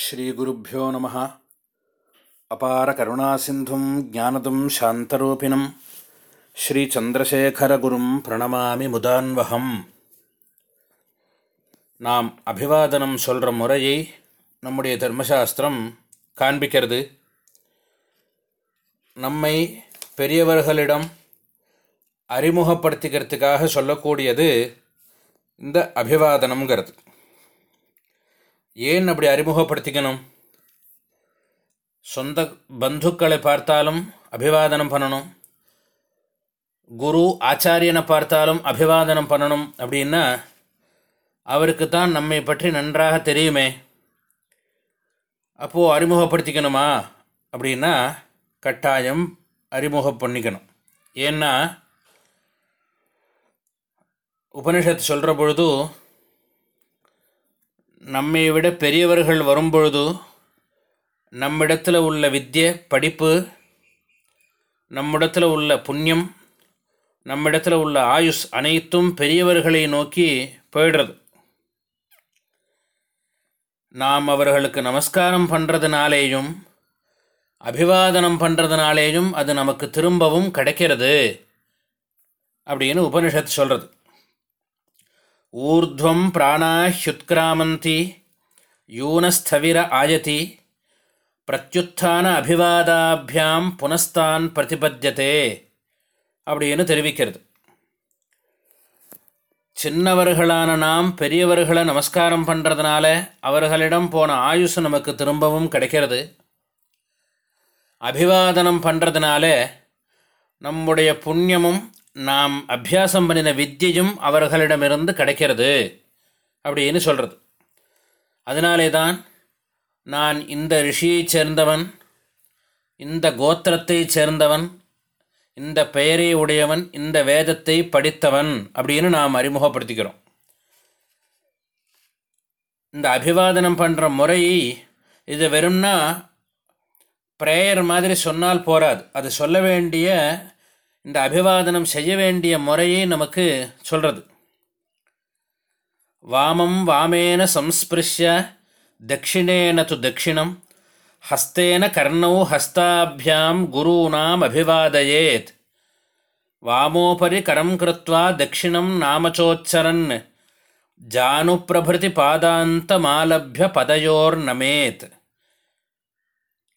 ஸ்ரீகுருப்போ நம. அபார கருணாசிந்தும் ஜானதும் சாந்தரூபிணம். ஸ்ரீச்சந்திரசேகரகுரும் பிரணமாமி முதான்வகம். நாம் அபிவாதனம் சொல்கிற முறையை நம்முடைய தர்மசாஸ்திரம் காண்பிக்கிறது. நம்மை பெரியவர்களிடம் அறிமுகப்படுத்திக்கிறதுக்காக சொல்லக்கூடியது இந்த அபிவாதனம்ங்கிறது. ஏன் அப்படி அறிமுகப்படுத்திக்கணும்? சொந்த பந்துக்களை பார்த்தாலும் அபிவாதனம் பண்ணணும். குரு ஆச்சாரியனை பார்த்தாலும் அபிவாதனம் பண்ணணும் அப்படின்னா அவருக்கு தான் நம்மை பற்றி நன்றாக தெரியுமே. அப்போது அறிமுகப்படுத்திக்கணுமா? அப்படின்னா கட்டாயம் அறிமுகம் பண்ணிக்கணும். ஏன்னா உபனிஷத்து சொல்கிற பொழுது நம்மை விட பெரியவர்கள் வரும்பொழுது நம்மிடத்தில் உள்ள வித்ய படிப்பு நம்மிடத்தில் உள்ள புண்ணியம் நம்மிடத்தில் உள்ள ஆயுஷ் அனைத்தும் பெரியவர்களை நோக்கி போயிடுறது. நாம் அவர்களுக்கு நமஸ்காரம் பண்ணுறதுனாலேயும் அபிவாதனம் பண்ணுறதுனாலேயும் அது நமக்கு திரும்பவும் கிடைக்கிறது அப்படின்னு உபனிஷத்து சொல்கிறது ஊர்துவம் பிராணாஹ்யுத்கிராமந்தி யூனஸ்தவிர ஆயதி பிரத்யுத்தான அபிவாதாபியாம் புனஸ்தான் பிரதிபத்தியதே அப்படின்னு தெரிவிக்கிறது. சின்னவர்களான நாம் பெரியவர்களை நமஸ்காரம் பண்ணுறதுனால அவர்களிடம் போன ஆயுசு நமக்கு திரும்பவும் கிடைக்கிறது. அபிவாதனம் பண்ணுறதுனால நம்முடைய புண்ணியமும் நாம் அபியாசம் பண்ணின வித்தியையும் அவர்களிடமிருந்து கிடைக்கிறது அப்படின்னு சொல்கிறது அதனாலே தான் நான் இந்த ரிஷியைச் சேர்ந்தவன் இந்த கோத்திரத்தைச் சேர்ந்தவன் இந்த பெயரை உடையவன் இந்த வேதத்தை படித்தவன் அப்படின்னு நாம் அறிமுகப்படுத்திக்கிறோம். இந்த அபிவாதனம் பண்ணுற முறை இது வெறும்னா ப்ரேயர் மாதிரி சொன்னால் போராது. அது சொல்ல வேண்டிய இந்த அபிவாதனம் செய்ய வேண்டிய முறையை நமக்கு சொல்கிறது வாமம் வாமேன சம்ஸ்பிருஷ்ய தட்சிணேன து தட்சிணம் ஹஸ்தேன கர்ணௌ ஹஸ்தாபியாம் குருணாம் அபிவாதயேத். வாமோபரி கரம் கிருத்வா தட்சிணம் நாமச்சோச்சரன் ஜானுப்பிரபிருதி பாதாந்தமாலபிய பதையோர் நமேத்.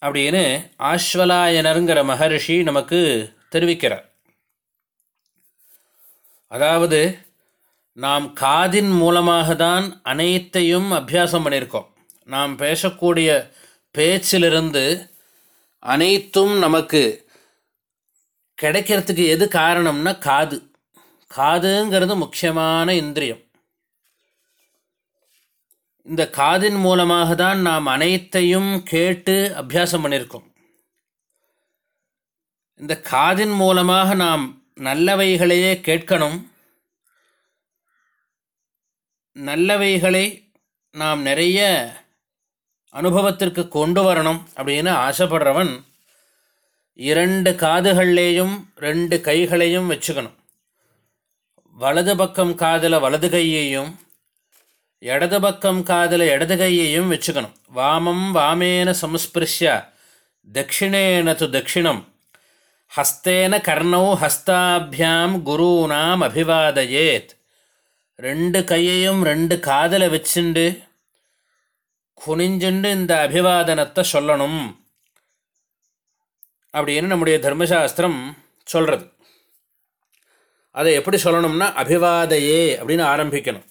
அப்படின்னு ஆஸ்வலாயனருங்கிற மகர்ஷி நமக்கு தெரிவிக்கிறார். அதாவது நாம் காதின் மூலமாக தான் அனைத்தையும் அபியாசம் பண்ணியிருக்கோம். நாம் பேசக்கூடிய பேச்சிலிருந்து அனைத்தும் நமக்கு கிடைக்கிறதுக்கு எது காரணம்னா காது. காதுங்கிறது முக்கியமான இந்திரியம். இந்த காதின் மூலமாக தான் நாம் அனைத்தையும் கேட்டு அபியாசம் பண்ணியிருக்கோம். இந்த காதின் மூலமாக நாம் நல்லவைகளையே கேட்கணும். நல்லவைகளை நாம் நிறைய அனுபவத்திற்கு கொண்டு வரணும் அப்படின்னு ஆசைப்படுறவன் இரண்டு காதுகள்லேயும் ரெண்டு கைகளையும் வச்சுக்கணும். வலது பக்கம் காதில் வலது கையையும் இடது பக்கம் காதில் இடது கையையும் வச்சுக்கணும். வாமம் வாமேன சம்ஸ்பிருஷ்ய தட்சிணேன து தட்சிணம். ஹஸ்தேன கர்ணௌ ஹஸ்தாபியாம் குருநாம் அபிவாதயேத். ரெண்டு கையையும் ரெண்டு காதில் வச்சுண்டு குனிஞ்சுண்டு இந்த அபிவாதனத்தை சொல்லணும். அப்படின்னு நம்முடைய தர்மசாஸ்திரம் சொல்கிறது அதை எப்படி சொல்லணும்னா அபிவாதையே அப்படின்னு ஆரம்பிக்கணும்.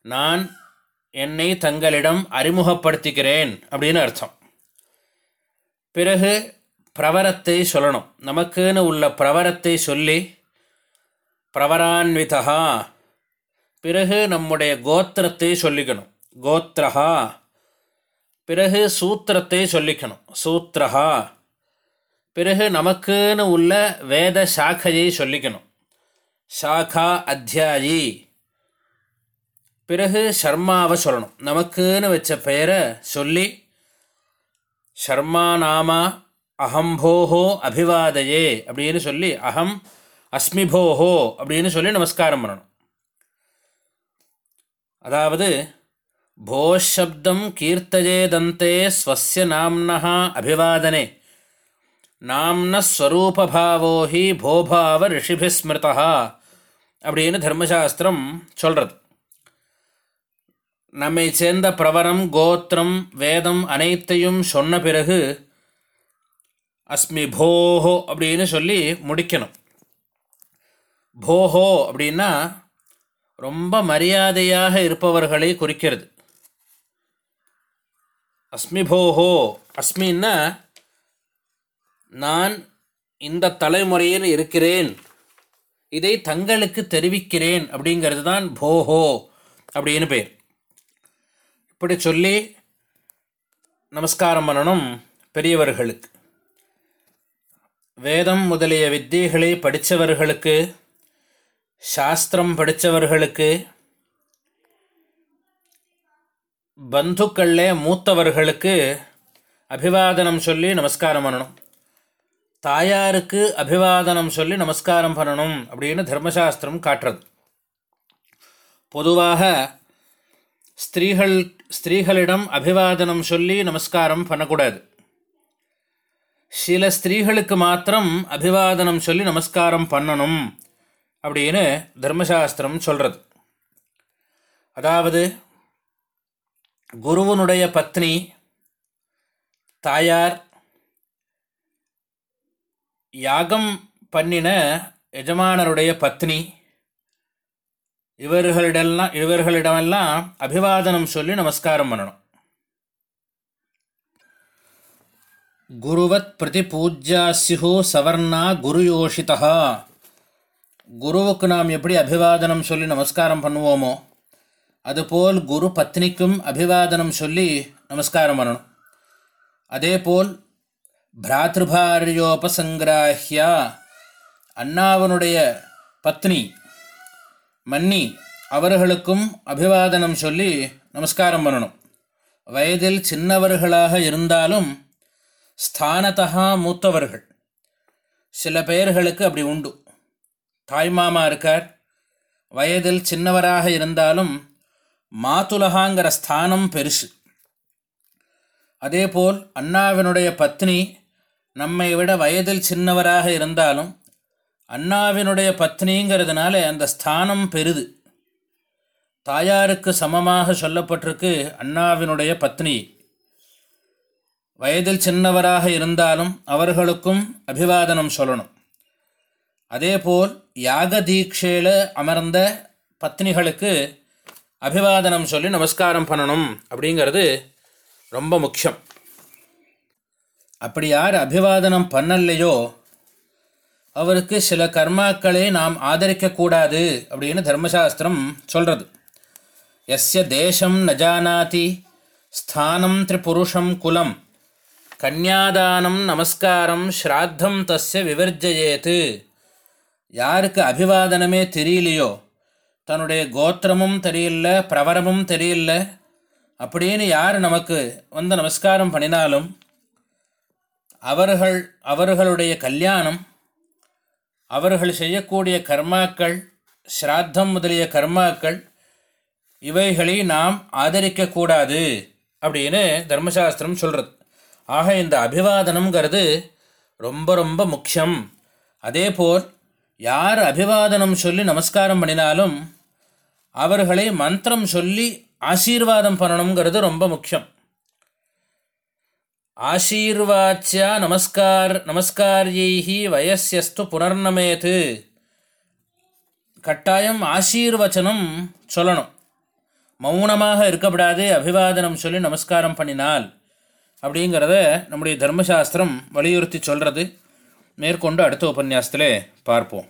நான் என்னை தங்களிடம் அறிமுகப்படுத்திக்கிறேன் அப்படின்னு அர்த்தம். பிறகு பிரவரத்தை சொல்லணும். நமக்குன்னு உள்ள பிரவரத்தை சொல்லி பிரவரான்விதா பிறகு நம்முடைய கோத்திரத்தை சொல்லிக்கணும். கோத்திரஹா பிறகு சூத்திரத்தை சொல்லிக்கணும். சூத்திரஹா பிறகு நமக்குன்னு உள்ள வேத சாக்கையை சொல்லிக்கணும். சாகா அத்தியாயி பிறகு ஷர்மாவை சொல்லணும். நமக்குன்னு வச்ச பெயரை சொல்லி ஷர்மா நாமா அகம்போஹோ அபிவாதையே அப்படின்னு சொல்லி அகம் அஸ்மிபோஹோ அப்படின்னு சொல்லி நமஸ்காரம் பண்ணணும். அதாவது போஷப்தம் கீர்த்தஜேதந்தே ஸ்வசிய நாம்னா அபிவாதனே. நாம்னஸ்வரூபாவோ ஹி போபாவ ரிஷிபிஸ்மிருதா அப்படின்னு தர்மசாஸ்திரம் சொல்கிறது நம்மை சேர்ந்த பிரவரம் கோத்திரம் வேதம் அனைத்தையும் சொன்ன பிறகு அஸ்மி போஹோ அப்படின்னு சொல்லி முடிக்கணும். போஹோ அப்படின்னா ரொம்ப மரியாதையாக இருப்பவர்களை குறிக்கிறது. அஸ்மி போஹோ அஸ்மின்னா நான் இந்த தலைமுறையில் இருக்கிறேன். இதை தங்களுக்கு தெரிவிக்கிறேன் அப்படிங்கிறது தான் போஹோ அப்படின்னு பேர். இப்படி சொல்லி நமஸ்காரம் பண்ணணும் பெரியவர்களுக்கு. வேதம் முதலிய வித்தியைகளை படித்தவர்களுக்கு சாஸ்திரம் படித்தவர்களுக்கு பந்துக்களில் மூத்தவர்களுக்கு அபிவாதனம் சொல்லி நமஸ்காரம் பண்ணணும். தாயாருக்கு அபிவாதனம் சொல்லி நமஸ்காரம் பண்ணணும் அப்படின்னு தர்மசாஸ்திரம் காட்டுறது. பொதுவாக ஸ்திரீகள் ஸ்திரீகளிடம் அபிவாதனம் சொல்லி நமஸ்காரம் பண்ணக்கூடாது. சில ஸ்திரீகளுக்கு மாத்திரம் அபிவாதனம் சொல்லி நமஸ்காரம் பண்ணணும் அப்படின்னு தர்மசாஸ்திரம் சொல்கிறது அதாவது குருவனுடைய பத்னி தாயார் யாகம் பண்ணின எஜமானருடைய பத்னி இவர்களிடெல்லாம் இவர்களிடமெல்லாம் அபிவாதனம் சொல்லி நமஸ்காரம் பண்ணணும். குருவத் பிரதி பூஜ்யாசியு சவர்ணா குருயோஷிதா குருவுக்கு நாம் எப்படி அபிவாதனம் சொல்லி நமஸ்காரம் பண்ணுவோமோ அதுபோல் குரு பத்னிக்கும் அபிவாதனம் சொல்லி நமஸ்காரம் பண்ணணும். அதேபோல் பிராத்திருபாரியோபசங்கிராஹியா அண்ணாவனுடைய பத்னி மன்னி அவர்களுக்கும் அபிவாதனம் சொல்லி நமஸ்காரம் பண்ணணும். வயதில் சின்னவர்களாக இருந்தாலும் ஸ்தானத்தகா மூத்தவர்கள். சில பெயர்களுக்கு அப்படி உண்டு. தாய்மாமா இருக்கார். வயதில் சின்னவராக இருந்தாலும் மாத்துலகாங்கிற ஸ்தானம் பெருசு. அதேபோல் அண்ணாவினுடைய பத்னி நம்மை விட வயதில் சின்னவராக இருந்தாலும் அண்ணாவினுடைய பத்னிங்கிறதுனால அந்த ஸ்தானம் பெருது. தாயாருக்கு சமமாக சொல்லப்பட்டிருக்கு அண்ணாவினுடைய பத்னி. வயதில் சின்னவராக இருந்தாலும் அவர்களுக்கும் அபிவாதனம் சொல்லணும். அதேபோல் யாக தீட்சையில் அமர்ந்த பத்னிகளுக்கு அபிவாதனம் சொல்லி நமஸ்காரம் பண்ணணும் அப்படிங்கிறது ரொம்ப முக்கியம். அப்படி யார் அபிவாதனம் பண்ணலையோ அவருக்கு சில கர்மாக்களை நாம் ஆதரிக்கக்கூடாது அப்படின்னு தர்மசாஸ்திரம் சொல்கிறது எஸ்ய தேசம் நஜானாதி ஸ்தானம் திரிபுருஷம் குலம் கன்யாதானம் நமஸ்காரம் ஸ்ராத்தம் தஸ்ய விவர்ஜயேத்து. யாருக்கு அபிவாதனமே தெரியலையோ தன்னுடைய கோத்திரமும் தெரியல பிரவரமும் தெரியல அப்படின்னு யார் நமக்கு வந்து நமஸ்காரம் பண்ணினாலும் அவர்கள் அவர்களுடைய கல்யாணம் அவர்கள் செய்யக்கூடிய கர்மாக்கள் ஸ்ராத்தம் முதலிய கர்மாக்கள் இவைகளை நாம் ஆதரிக்கக்கூடாது அப்படின்னு தர்மசாஸ்திரம் சொல்கிறது ஆக இந்த அபிவாதனம்ங்கிறது ரொம்ப ரொம்ப முக்கியம். அதேபோல் யார் அபிவாதனம் சொல்லி நமஸ்காரம் பண்ணினாலும் அவர்களை மந்திரம் சொல்லி ஆசீர்வாதம் பண்ணணுங்கிறது ரொம்ப முக்கியம். ஆசீர்வாச்சியா நமஸ்கார் நமஸ்காரியைஹி வயசியஸ்து புனர்நமேத்து கட்டாயம் ஆசீர்வச்சனம் சொல்லணும். மௌனமாக இருக்கப்படாது அபிவாதனம் சொல்லி நமஸ்காரம் பண்ணினால். அப்படிங்கிறத நம்முடைய தர்மசாஸ்திரம் வலியுறுத்தி சொல்கிறது மேற்கொண்டு அடுத்த உபன்யாசத்தில் பார்ப்போம்.